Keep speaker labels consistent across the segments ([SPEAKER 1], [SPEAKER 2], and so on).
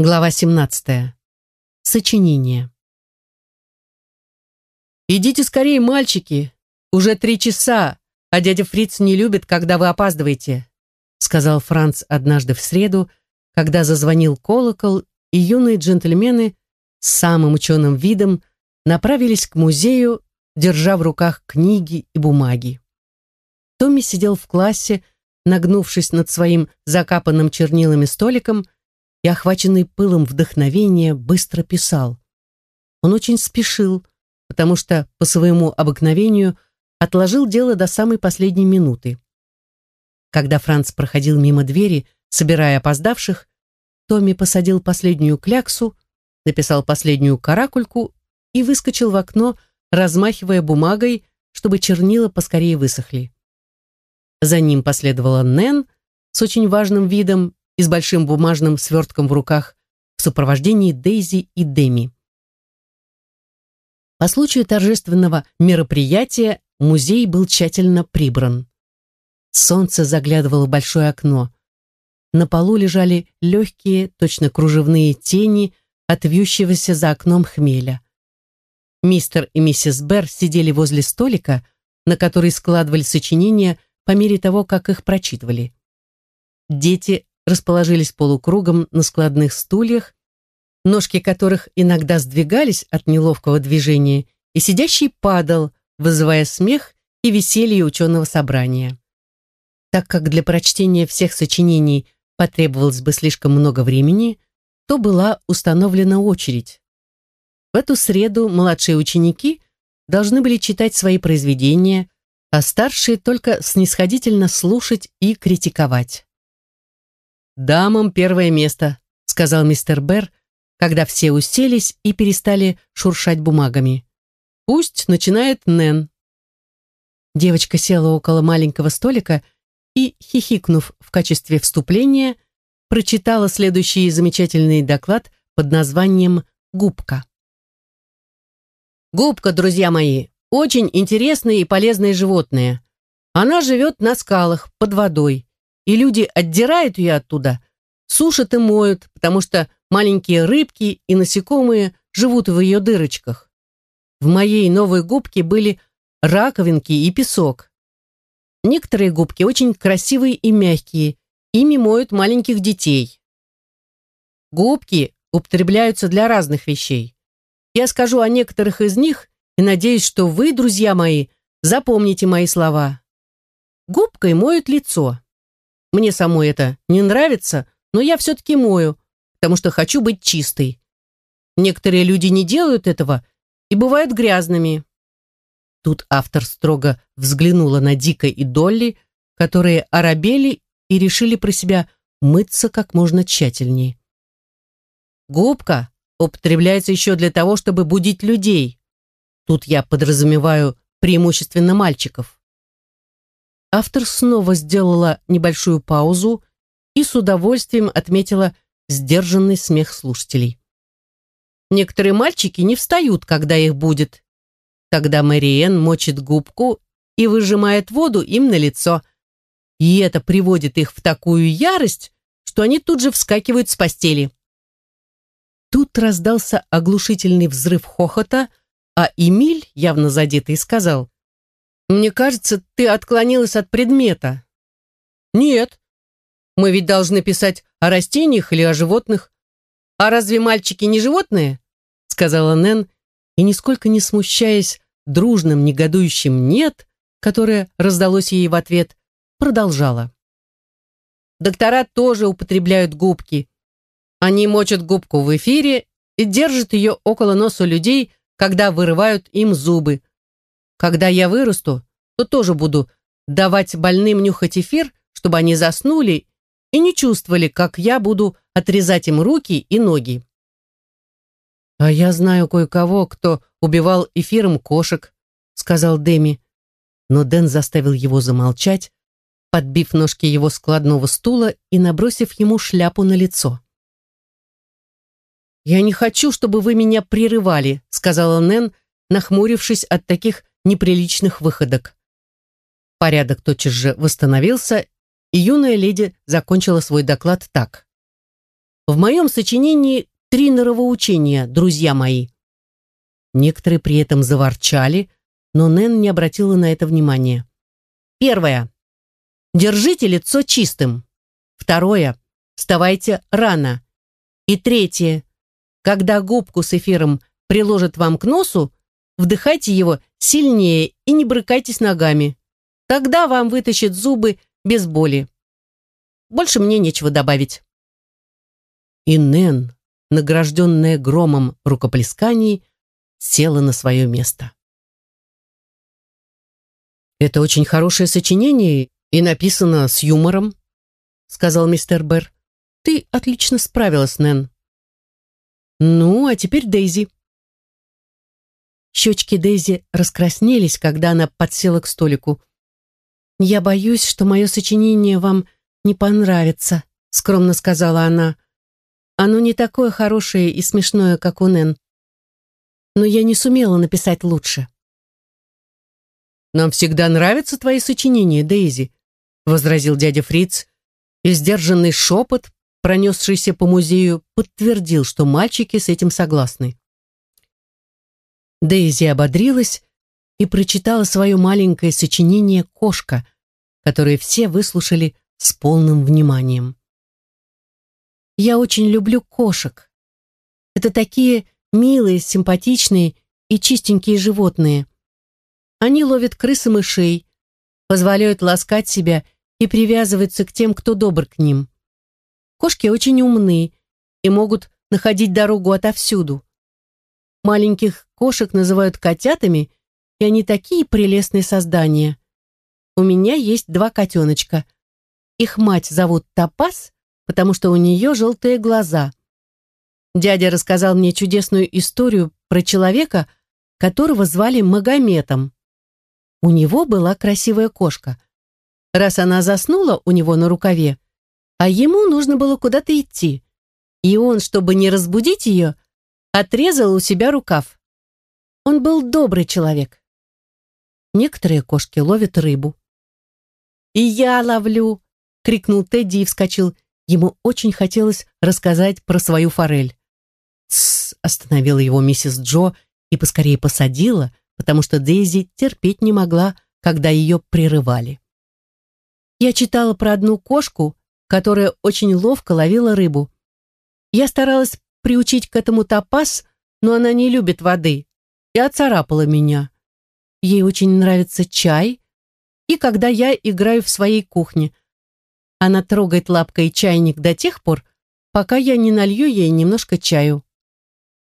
[SPEAKER 1] Глава 17. Сочинение. «Идите скорее, мальчики! Уже три часа, а дядя Фриц не любит, когда вы опаздываете», сказал Франц однажды в среду, когда зазвонил колокол, и юные джентльмены с самым ученым видом направились к музею, держа в руках книги и бумаги. Томми сидел в классе, нагнувшись над своим закапанным чернилами столиком, и, охваченный пылом вдохновения, быстро писал. Он очень спешил, потому что, по своему обыкновению, отложил дело до самой последней минуты. Когда Франц проходил мимо двери, собирая опоздавших, Томми посадил последнюю кляксу, написал последнюю каракульку и выскочил в окно, размахивая бумагой, чтобы чернила поскорее высохли. За ним последовала Нэн с очень важным видом и с большим бумажным свертком в руках в сопровождении Дейзи и Деми. По случаю торжественного мероприятия музей был тщательно прибран. Солнце заглядывало в большое окно. На полу лежали легкие, точно кружевные тени от вьющегося за окном хмеля. Мистер и миссис Берр сидели возле столика, на который складывали сочинения по мере того, как их прочитывали. Дети расположились полукругом на складных стульях, ножки которых иногда сдвигались от неловкого движения, и сидящий падал, вызывая смех и веселье ученого собрания. Так как для прочтения всех сочинений потребовалось бы слишком много времени, то была установлена очередь. В эту среду младшие ученики должны были читать свои произведения, а старшие только снисходительно слушать и критиковать. «Дамам первое место», — сказал мистер Берр, когда все уселись и перестали шуршать бумагами. «Пусть начинает Нэн». Девочка села около маленького столика и, хихикнув в качестве вступления, прочитала следующий замечательный доклад под названием «Губка». «Губка, друзья мои, очень интересное и полезное животное. Она живет на скалах, под водой и люди отдирают ее оттуда, сушат и моют, потому что маленькие рыбки и насекомые живут в ее дырочках. В моей новой губке были раковинки и песок. Некоторые губки очень красивые и мягкие, ими моют маленьких детей. Губки употребляются для разных вещей. Я скажу о некоторых из них и надеюсь, что вы, друзья мои, запомните мои слова. Губкой моют лицо. Мне самой это не нравится, но я все-таки мою, потому что хочу быть чистой. Некоторые люди не делают этого и бывают грязными. Тут автор строго взглянула на Дика и Долли, которые оробели и решили про себя мыться как можно тщательнее. Губка употребляется еще для того, чтобы будить людей. Тут я подразумеваю преимущественно мальчиков. Автор снова сделала небольшую паузу и с удовольствием отметила сдержанный смех слушателей. Некоторые мальчики не встают, когда их будет. Тогда Мэриэн мочит губку и выжимает воду им на лицо. И это приводит их в такую ярость, что они тут же вскакивают с постели. Тут раздался оглушительный взрыв хохота, а Эмиль, явно задетый, сказал, мне кажется, ты отклонилась от предмета. Нет. Мы ведь должны писать о растениях или о животных. А разве мальчики не животные? Сказала Нэн, и нисколько не смущаясь дружным негодующим «нет», которое раздалось ей в ответ, продолжала. Доктора тоже употребляют губки. Они мочат губку в эфире и держат ее около носа людей, когда вырывают им зубы. Когда я вырасту, то тоже буду давать больным нюхать эфир, чтобы они заснули и не чувствовали, как я буду отрезать им руки и ноги. «А я знаю кое-кого, кто убивал эфиром кошек», — сказал Деми. Но Дэн заставил его замолчать, подбив ножки его складного стула и набросив ему шляпу на лицо. «Я не хочу, чтобы вы меня прерывали», — сказала Нэн, нахмурившись от таких неприличных выходок. Порядок тотчас же восстановился, и юная леди закончила свой доклад так. в моем сочинении три норовоучения, друзья мои. Некоторые при этом заворчали, но Нэн не обратила на это внимания. Первое. Держите лицо чистым. Второе. Вставайте рано. И третье. Когда губку с эфиром приложат вам к носу, вдыхайте его сильнее и не брыкайтесь ногами. Тогда вам вытащат зубы без боли. Больше мне нечего добавить. И Нэн, награжденная громом рукоплесканий, села на свое место. «Это очень хорошее сочинение и написано с юмором», сказал мистер Берр. «Ты отлично справилась, Нэн». «Ну, а теперь Дейзи». Щечки Дейзи раскраснелись, когда она подсела к столику. «Я боюсь, что мое сочинение вам не понравится», скромно сказала она. «Оно не такое хорошее и смешное, как у Нэн но я не сумела написать лучше. «Нам всегда нравятся твои сочинения, Дейзи», возразил дядя Фриц, и сдержанный шепот, пронесшийся по музею, подтвердил, что мальчики с этим согласны. Дейзи ободрилась и прочитала свое маленькое сочинение «Кошка», которое все выслушали с полным вниманием. «Я очень люблю кошек. Это такие милые, симпатичные и чистенькие животные. Они ловят крыс и мышей, позволяют ласкать себя и привязываются к тем, кто добр к ним. Кошки очень умны и могут находить дорогу отовсюду. Маленьких кошек называют котятами, и они такие прелестные создания. У меня есть два котеночка. Их мать зовут Топаз, потому что у нее желтые глаза. Дядя рассказал мне чудесную историю про человека, которого звали Магометом. У него была красивая кошка. Раз она заснула у него на рукаве, а ему нужно было куда-то идти, и он, чтобы не разбудить ее, отрезал у себя рукав. Он был добрый человек. Некоторые кошки ловят рыбу. «И я ловлю!» — крикнул Тедди и вскочил. Ему очень хотелось рассказать про свою форель. «Тссс!» — остановила его миссис Джо и поскорее посадила, потому что Дейзи терпеть не могла, когда ее прерывали. Я читала про одну кошку, которая очень ловко ловила рыбу. Я старалась приучить к этому топаз, но она не любит воды и оцарапала меня. Ей очень нравится чай, и когда я играю в своей кухне. Она трогает лапкой чайник до тех пор, пока я не налью ей немножко чаю.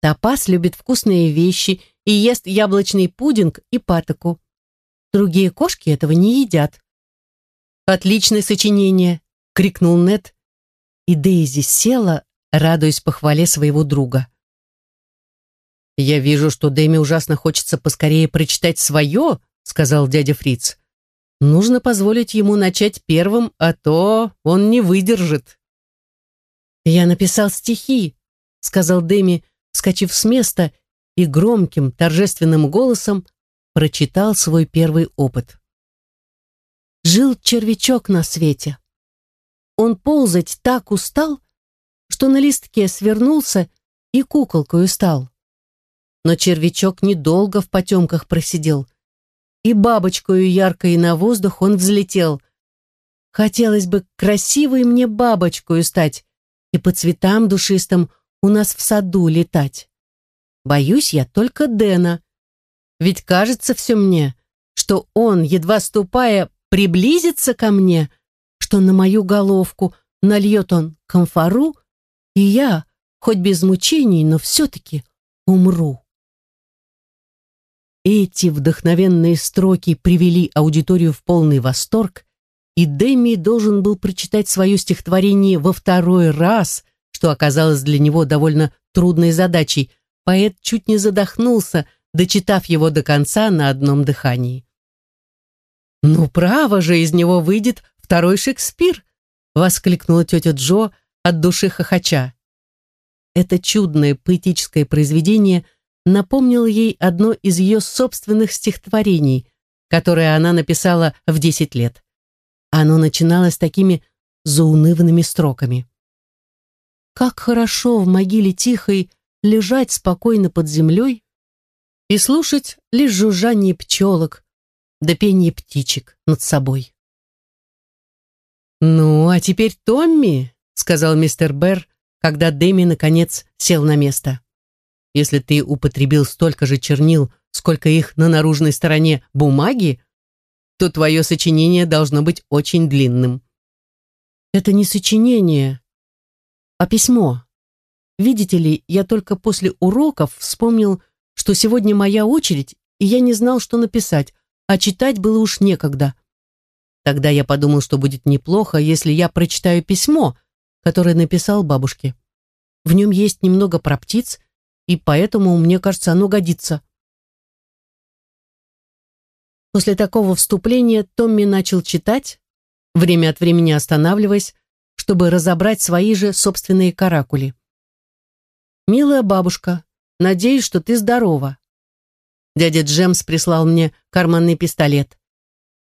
[SPEAKER 1] Топас любит вкусные вещи и ест яблочный пудинг и патоку. Другие кошки этого не едят. «Отличное сочинение!» — крикнул Нед, и Дейзи села, радуясь похвале своего друга. «Я вижу, что Дэми ужасно хочется поскорее прочитать свое», — сказал дядя Фриц. «Нужно позволить ему начать первым, а то он не выдержит». «Я написал стихи», — сказал Дэми, вскочив с места и громким торжественным голосом прочитал свой первый опыт. Жил червячок на свете. Он ползать так устал, что на листке свернулся и куколкою стал. Но червячок недолго в потемках просидел, и бабочкою яркой на воздух он взлетел. Хотелось бы красивой мне бабочкою стать и по цветам душистым у нас в саду летать. Боюсь я только Дэна. Ведь кажется все мне, что он, едва ступая, приблизится ко мне, что на мою головку нальет он комфору, и я, хоть без мучений, но все-таки умру. Эти вдохновенные строки привели аудиторию в полный восторг, и Дэми должен был прочитать свое стихотворение во второй раз, что оказалось для него довольно трудной задачей. Поэт чуть не задохнулся, дочитав его до конца на одном дыхании. «Ну, право же, из него выйдет второй Шекспир!» воскликнула тетя Джо от души хохоча. Это чудное поэтическое произведение напомнило ей одно из ее собственных стихотворений, которое она написала в десять лет. Оно начиналось такими заунывными строками. как хорошо в могиле тихой лежать спокойно под землей и слушать лишь жужжание пчелок да пение птичек над собой. «Ну, а теперь Томми», — сказал мистер Берр, когда Дэми, наконец, сел на место. «Если ты употребил столько же чернил, сколько их на наружной стороне бумаги, то твое сочинение должно быть очень длинным». «Это не сочинение, а письмо. Видите ли, я только после уроков вспомнил, что сегодня моя очередь, и я не знал, что написать, а читать было уж некогда. Тогда я подумал, что будет неплохо, если я прочитаю письмо, которое написал бабушке. В нем есть немного про птиц, и поэтому, мне кажется, оно годится. После такого вступления Томми начал читать, время от времени останавливаясь, чтобы разобрать свои же собственные каракули. «Милая бабушка, надеюсь, что ты здорова. Дядя Джемс прислал мне карманный пистолет.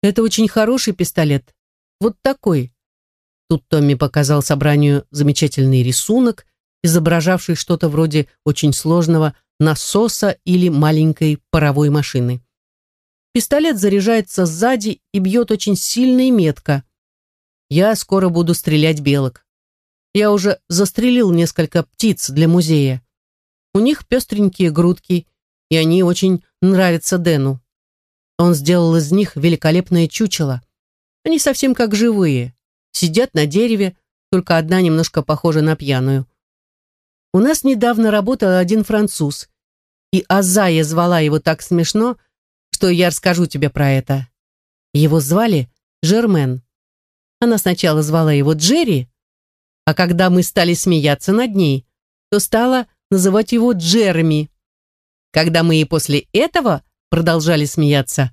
[SPEAKER 1] Это очень хороший пистолет. Вот такой. Тут Томми показал собранию замечательный рисунок, изображавший что-то вроде очень сложного насоса или маленькой паровой машины. Пистолет заряжается сзади и бьет очень сильно и метко. Я скоро буду стрелять белок. Я уже застрелил несколько птиц для музея. У них пестренькие грудки, и они очень нравятся Дэну. Он сделал из них великолепное чучело. Они совсем как живые. Сидят на дереве, только одна немножко похожа на пьяную. У нас недавно работал один француз, и Азая звала его так смешно, что я расскажу тебе про это. Его звали Жермен. Она сначала звала его Джерри, а когда мы стали смеяться над ней, то стала называть его Джереми. Когда мы и после этого продолжали смеяться.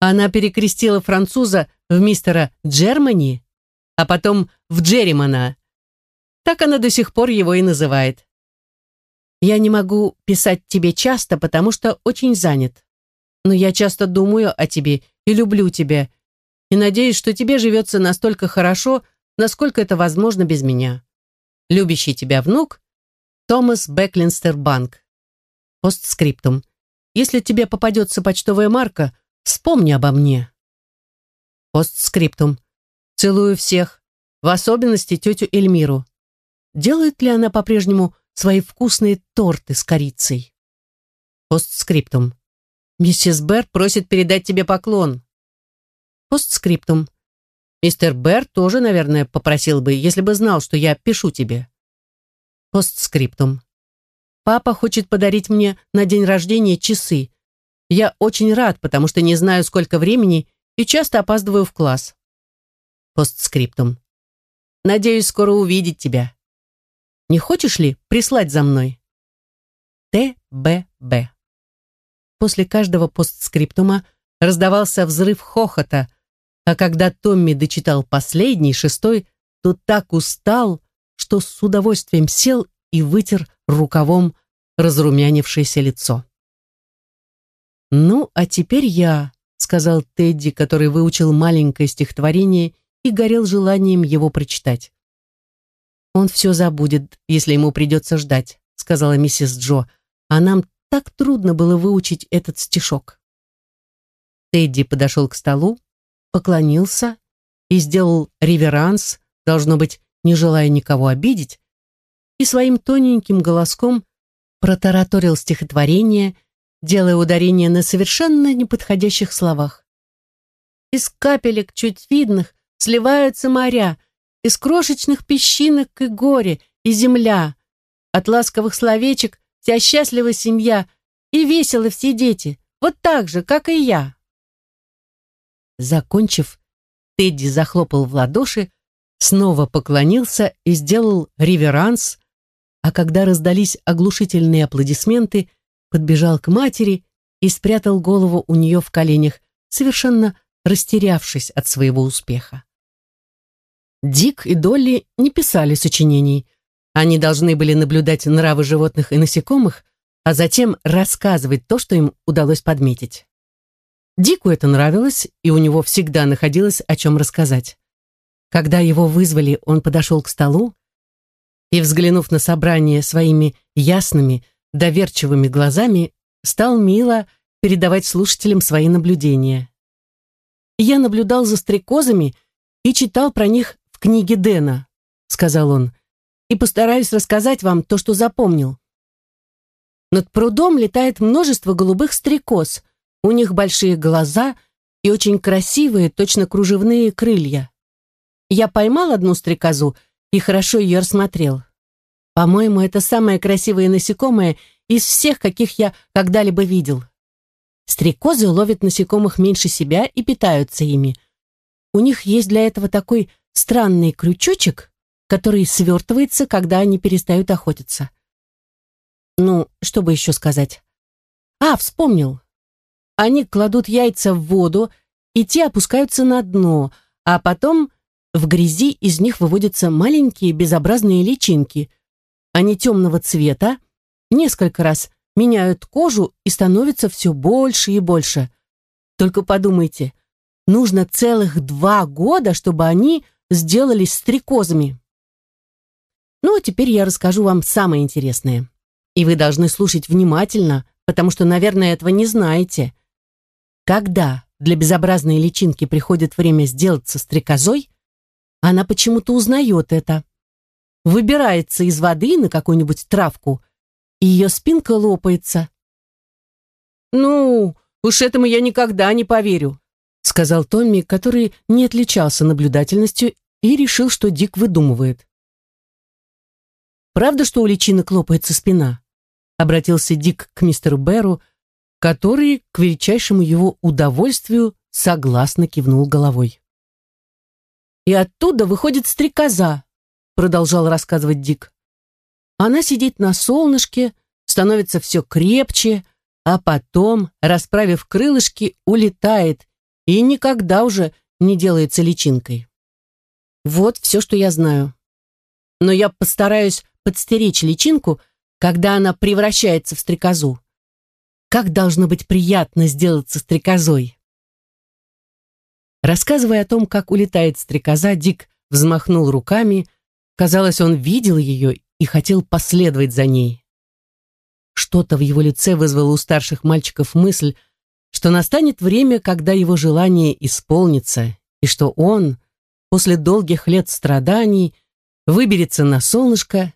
[SPEAKER 1] Она перекрестила француза в мистера Джермани, а потом в Джерримана. Так она до сих пор его и называет. Я не могу писать тебе часто, потому что очень занят. Но я часто думаю о тебе и люблю тебя, и надеюсь, что тебе живется настолько хорошо, насколько это возможно без меня. Любящий тебя внук Томас Беклинстер Банк. Постскриптум. Если тебе попадется почтовая марка, вспомни обо мне. Постскриптум. Целую всех, в особенности тетю Эльмиру. Делает ли она по-прежнему свои вкусные торты с корицей? Постскриптум. Миссис Берр просит передать тебе поклон. Постскриптум. Мистер Берр тоже, наверное, попросил бы, если бы знал, что я пишу тебе. Постскриптум. Папа хочет подарить мне на день рождения часы. Я очень рад, потому что не знаю, сколько времени и часто опаздываю в класс. Постскриптум. Надеюсь скоро увидеть тебя. Не хочешь ли прислать за мной? Т.Б.Б. После каждого постскриптума раздавался взрыв хохота, а когда Томми дочитал последний, шестой, то так устал, что с удовольствием сел и вытер рукавом разрумянившееся лицо. «Ну, а теперь я», — сказал Тедди, который выучил маленькое стихотворение и горел желанием его прочитать. «Он все забудет, если ему придется ждать», — сказала миссис Джо, «а нам так трудно было выучить этот стишок». Тедди подошел к столу, поклонился и сделал реверанс, должно быть, не желая никого обидеть, и своим тоненьким голоском протараторил стихотворение, делая ударение на совершенно неподходящих словах. Из капелек чуть видных сливаются моря, из крошечных песчинок и горе, и земля. От ласковых словечек вся счастлива семья, и весело все дети, вот так же, как и я. Закончив, Тедди захлопал в ладоши, снова поклонился и сделал реверанс, а когда раздались оглушительные аплодисменты, подбежал к матери и спрятал голову у нее в коленях, совершенно растерявшись от своего успеха. Дик и Долли не писали сочинений. Они должны были наблюдать нравы животных и насекомых, а затем рассказывать то, что им удалось подметить. Дику это нравилось, и у него всегда находилось о чем рассказать. Когда его вызвали, он подошел к столу, и, взглянув на собрание своими ясными, доверчивыми глазами, стал мило передавать слушателям свои наблюдения. «Я наблюдал за стрекозами и читал про них в книге Дэна», — сказал он, «и постараюсь рассказать вам то, что запомнил. Над прудом летает множество голубых стрекоз, у них большие глаза и очень красивые, точно кружевные крылья. Я поймал одну стрекозу и хорошо ее рассмотрел. По-моему, это самое красивое насекомое из всех, каких я когда-либо видел. Стрекозы ловят насекомых меньше себя и питаются ими. У них есть для этого такой странный крючочек, который свертывается, когда они перестают охотиться. Ну, что бы еще сказать? А, вспомнил. Они кладут яйца в воду, и те опускаются на дно, а потом в грязи из них выводятся маленькие безобразные личинки. Они темного цвета, несколько раз меняют кожу и становятся все больше и больше. Только подумайте, нужно целых два года, чтобы они сделались стрекозами. Ну, а теперь я расскажу вам самое интересное. И вы должны слушать внимательно, потому что, наверное, этого не знаете. Когда для безобразной личинки приходит время сделаться стрекозой, она почему-то узнает это. Выбирается из воды на какую-нибудь травку, и ее спинка лопается. «Ну, уж этому я никогда не поверю», сказал Томми, который не отличался наблюдательностью и решил, что Дик выдумывает. «Правда, что у личинок лопается спина?» обратился Дик к мистеру Беру, который, к величайшему его удовольствию, согласно кивнул головой. «И оттуда выходит стрекоза», продолжал рассказывать Дик. Она сидит на солнышке, становится все крепче, а потом, расправив крылышки, улетает и никогда уже не делается личинкой. Вот все, что я знаю. Но я постараюсь подстеречь личинку, когда она превращается в стрекозу. Как должно быть приятно сделаться стрекозой. Рассказывая о том, как улетает стрекоза, Дик взмахнул руками. Казалось, он видел ее и хотел последовать за ней. Что-то в его лице вызвало у старших мальчиков мысль, что настанет время, когда его желание исполнится, и что он, после долгих лет страданий, выберется на солнышко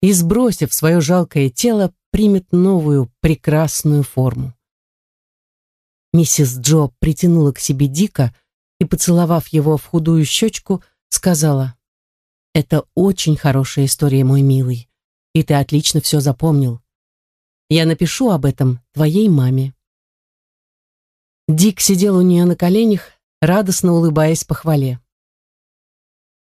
[SPEAKER 1] и, сбросив свое жалкое тело, примет новую прекрасную форму. Миссис Джо притянула к себе Дика и, поцеловав его в худую щечку, сказала, «Это очень хорошая история, мой милый, и ты отлично все запомнил. Я напишу об этом твоей маме». Дик сидел у нее на коленях, радостно улыбаясь похвале.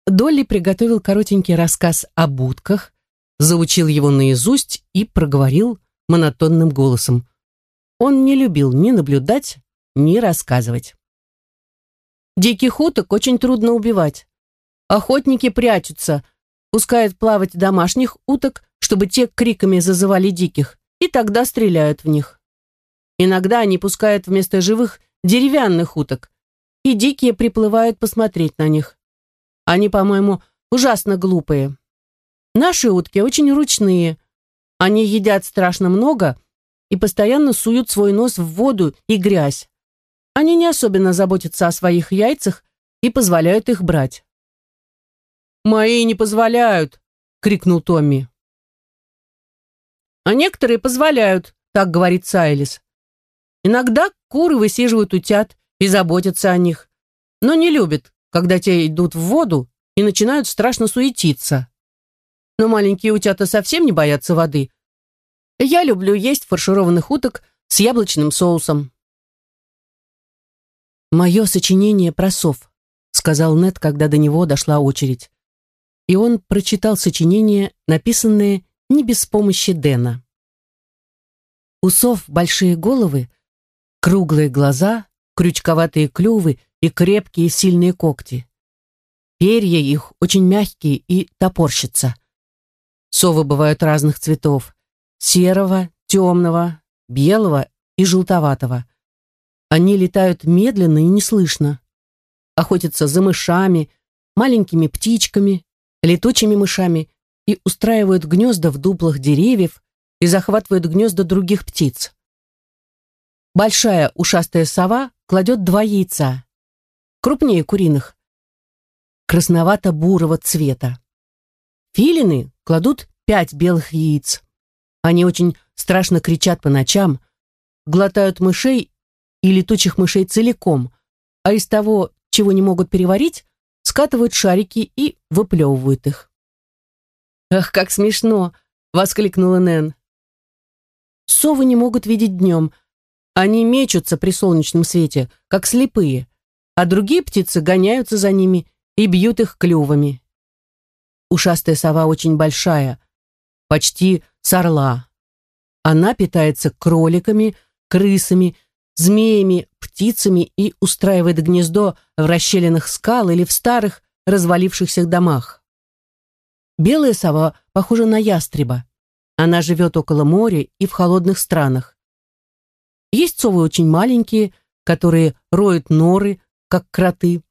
[SPEAKER 1] Долли приготовил коротенький рассказ о будках, заучил его наизусть и проговорил монотонным голосом. Он не любил ни наблюдать, ни рассказывать. Диких уток очень трудно убивать. Охотники прячутся, пускают плавать домашних уток, чтобы те криками зазывали диких, и тогда стреляют в них. Иногда они пускают вместо живых деревянных уток, и дикие приплывают посмотреть на них. Они, по-моему, ужасно глупые. Наши утки очень ручные. Они едят страшно много и постоянно суют свой нос в воду и грязь. Они не особенно заботятся о своих яйцах и позволяют их брать. «Мои не позволяют!» — крикнул Томми. «А некоторые позволяют», — так говорит Сайлис. «Иногда куры высиживают утят и заботятся о них, но не любят, когда те идут в воду и начинают страшно суетиться но маленькие утята совсем не боятся воды. Я люблю есть фаршированных уток с яблочным соусом. «Мое сочинение про сов», — сказал Нед, когда до него дошла очередь. И он прочитал сочинение, написанное не без помощи Дэна. У сов большие головы, круглые глаза, крючковатые клювы и крепкие сильные когти. Перья их очень мягкие и топорщатся. Совы бывают разных цветов. Серого, темного, белого и желтоватого. Они летают медленно и неслышно. Охотятся за мышами, маленькими птичками, летучими мышами и устраивают гнезда в дуплах деревьев и захватывают гнезда других птиц. Большая ушастая сова кладет два яйца, крупнее куриных, красновато-бурого цвета. Филины кладут пять белых яиц. Они очень страшно кричат по ночам, глотают мышей и летучих мышей целиком, а из того, чего не могут переварить, скатывают шарики и выплевывают их. «Ах, как смешно!» — воскликнула Нэн. «Совы не могут видеть днем. Они мечутся при солнечном свете, как слепые, а другие птицы гоняются за ними и бьют их клювами. Ушастая сова очень большая, почти с орла. Она питается кроликами, крысами, змеями, птицами и устраивает гнездо в расщелинах скал или в старых развалившихся домах. Белая сова похожа на ястреба. Она живет около моря и в холодных странах. Есть совы очень маленькие, которые роют норы, как кроты.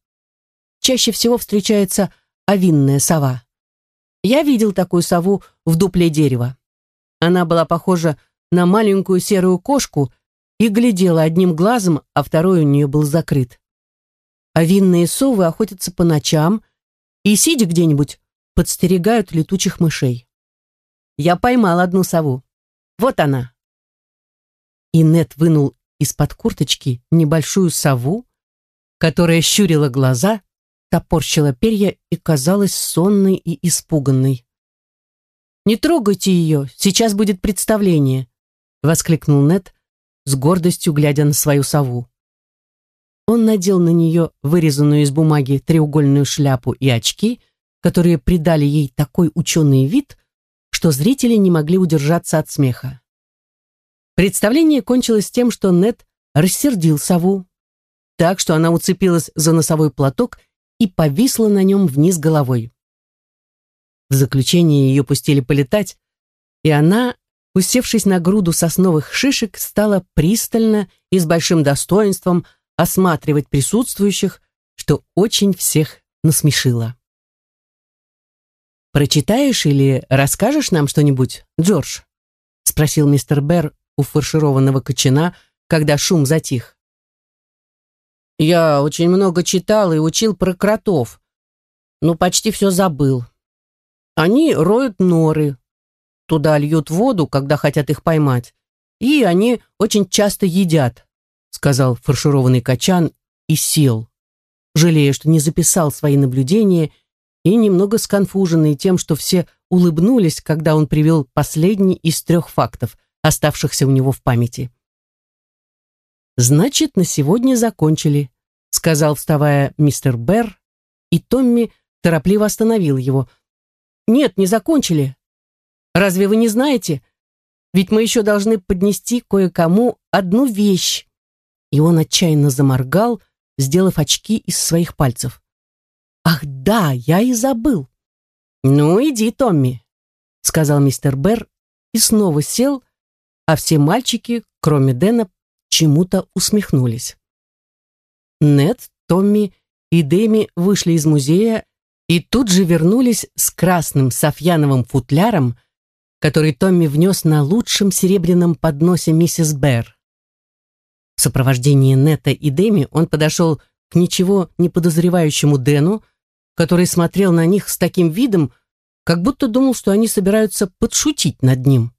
[SPEAKER 1] Чаще всего встречается овинная сова. Я видел такую сову в дупле дерева. Она была похожа на маленькую серую кошку и глядела одним глазом, а второй у нее был закрыт. А винные совы охотятся по ночам и, сидя где-нибудь, подстерегают летучих мышей. Я поймал одну сову. Вот она. И Нет вынул из-под курточки небольшую сову, которая щурила глаза топорщила перья и казалась сонной и испуганной. «Не трогайте ее, сейчас будет представление», — воскликнул Нед, с гордостью глядя на свою сову. Он надел на нее вырезанную из бумаги треугольную шляпу и очки, которые придали ей такой ученый вид, что зрители не могли удержаться от смеха. Представление кончилось тем, что Нед рассердил сову, так что она уцепилась за носовой платок и повисла на нем вниз головой. В заключение ее пустили полетать, и она, усевшись на груду сосновых шишек, стала пристально и с большим достоинством осматривать присутствующих, что очень всех насмешило. «Прочитаешь или расскажешь нам что-нибудь, Джордж?» — спросил мистер Берр у фаршированного кочана, когда шум затих. Я очень много читал и учил про кротов, но почти все забыл. Они роют норы, туда льют воду, когда хотят их поймать, и они очень часто едят, сказал фаршированный качан и сел, жалея, что не записал свои наблюдения и немного сконфуженный тем, что все улыбнулись, когда он привел последний из трех фактов, оставшихся у него в памяти. Значит, на сегодня закончили, сказал, вставая мистер Берр, и Томми торопливо остановил его. Нет, не закончили. Разве вы не знаете? Ведь мы еще должны поднести кое-кому одну вещь. И он отчаянно заморгал, сделав очки из своих пальцев. Ах, да, я и забыл. Ну, иди, Томми, сказал мистер Берр и снова сел, а все мальчики, кроме Дэна, чему-то усмехнулись. Нед, Томми и Дэми вышли из музея и тут же вернулись с красным софьяновым футляром, который Томми внес на лучшем серебряном подносе миссис Берр. В сопровождении Нета и Дэми он подошел к ничего не подозревающему Дэну, который смотрел на них с таким видом, как будто думал, что они собираются подшутить над ним.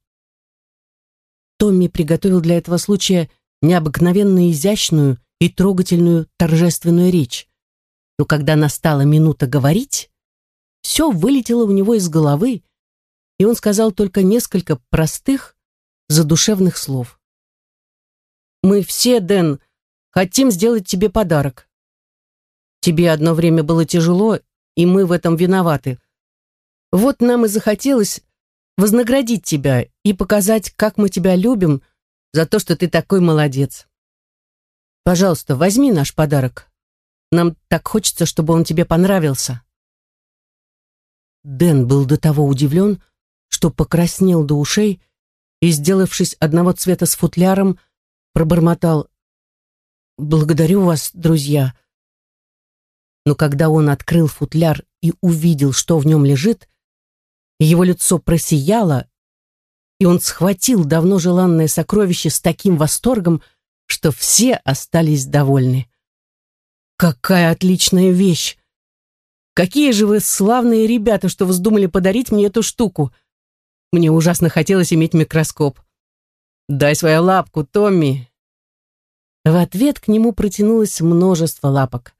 [SPEAKER 1] Томми приготовил для этого случая необыкновенно изящную и трогательную торжественную речь. Но когда настала минута говорить, все вылетело у него из головы, и он сказал только несколько простых, задушевных слов. «Мы все, Дэн, хотим сделать тебе подарок. Тебе одно время было тяжело, и мы в этом виноваты. Вот нам и захотелось вознаградить тебя и показать, как мы тебя любим за то, что ты такой молодец. Пожалуйста, возьми наш подарок. Нам так хочется, чтобы он тебе понравился. Дэн был до того удивлен, что покраснел до ушей и, сделавшись одного цвета с футляром, пробормотал «Благодарю вас, друзья». Но когда он открыл футляр и увидел, что в нем лежит, его лицо просияло, и он схватил давно желанное сокровище с таким восторгом, что все остались довольны. «Какая отличная вещь! Какие же вы славные ребята, что вздумали подарить мне эту штуку! Мне ужасно хотелось иметь микроскоп. Дай свою лапку, Томми!» В ответ к нему протянулось множество лапок.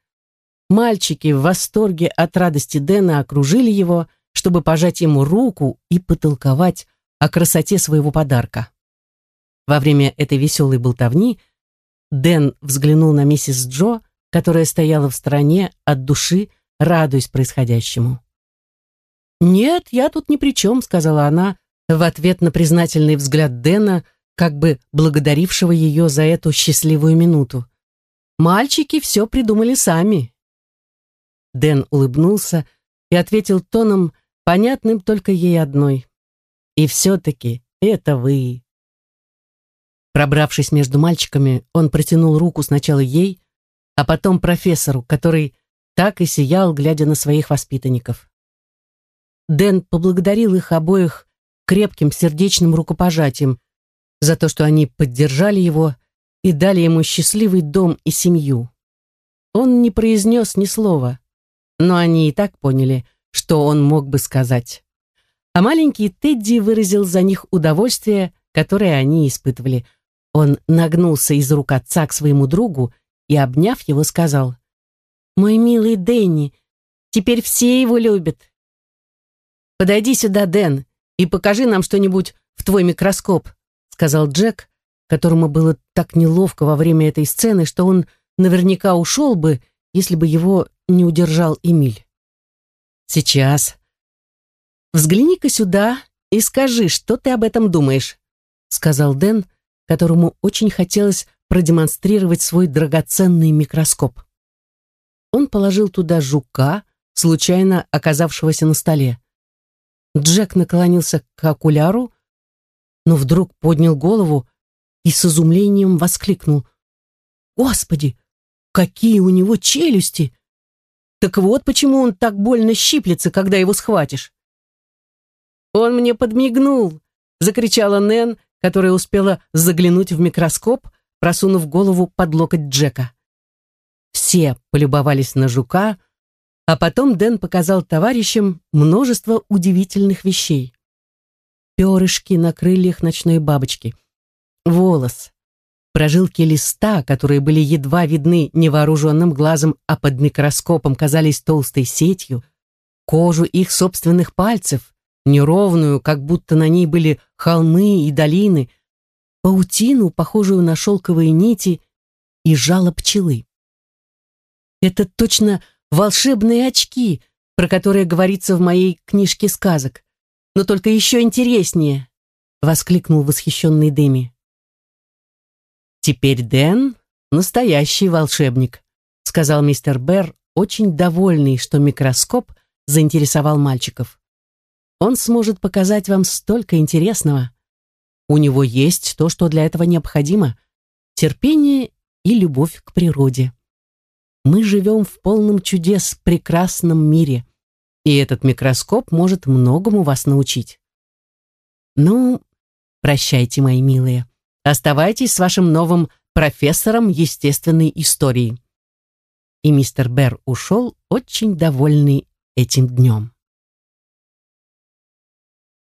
[SPEAKER 1] Мальчики в восторге от радости Дэна окружили его, чтобы пожать ему руку и потолковать о красоте своего подарка. Во время этой веселой болтовни Дэн взглянул на миссис Джо, которая стояла в стороне от души, радуясь происходящему. «Нет, я тут ни при чем», — сказала она в ответ на признательный взгляд Дэна, как бы благодарившего ее за эту счастливую минуту. «Мальчики все придумали сами». Дэн улыбнулся и ответил тоном, понятным только ей одной. «И все-таки это вы». Пробравшись между мальчиками, он протянул руку сначала ей, а потом профессору, который так и сиял, глядя на своих воспитанников. Дэн поблагодарил их обоих крепким сердечным рукопожатием за то, что они поддержали его и дали ему счастливый дом и семью. Он не произнес ни слова, но они и так поняли, что он мог бы сказать. А маленький Тедди выразил за них удовольствие, которое они испытывали. Он нагнулся из рук отца к своему другу и, обняв его, сказал, «Мой милый Дэнни, теперь все его любят». «Подойди сюда, Дэн, и покажи нам что-нибудь в твой микроскоп», сказал Джек, которому было так неловко во время этой сцены, что он наверняка ушел бы, если бы его не удержал Эмиль. «Сейчас. Взгляни-ка сюда и скажи, что ты об этом думаешь», сказал Дэн, которому очень хотелось продемонстрировать свой драгоценный микроскоп. Он положил туда жука, случайно оказавшегося на столе. Джек наклонился к окуляру, но вдруг поднял голову и с изумлением воскликнул. «Господи, какие у него челюсти! Так вот почему он так больно щиплется, когда его схватишь!» «Он мне подмигнул!» — закричала Нэн, которая успела заглянуть в микроскоп, просунув голову под локоть Джека. Все полюбовались на жука, а потом Дэн показал товарищам множество удивительных вещей. Перышки на крыльях ночной бабочки, волос, прожилки листа, которые были едва видны невооруженным глазом, а под микроскопом казались толстой сетью, кожу их собственных пальцев, неровную, как будто на ней были холмы и долины, паутину, похожую на шелковые нити, и жало пчелы. Это точно волшебные очки, про которые говорится в моей книжке сказок, но только еще интереснее, воскликнул восхищенный Дэми. Теперь Дэн настоящий волшебник, сказал мистер Берр, очень довольный, что микроскоп заинтересовал мальчиков. Он сможет показать вам столько интересного. У него есть то, что для этого необходимо — терпение и любовь к природе. Мы живем в полном чудес прекрасном мире, и этот микроскоп может многому вас научить. Ну, прощайте, мои милые. Оставайтесь с вашим новым профессором естественной истории. И мистер Берр ушел очень довольный этим днем.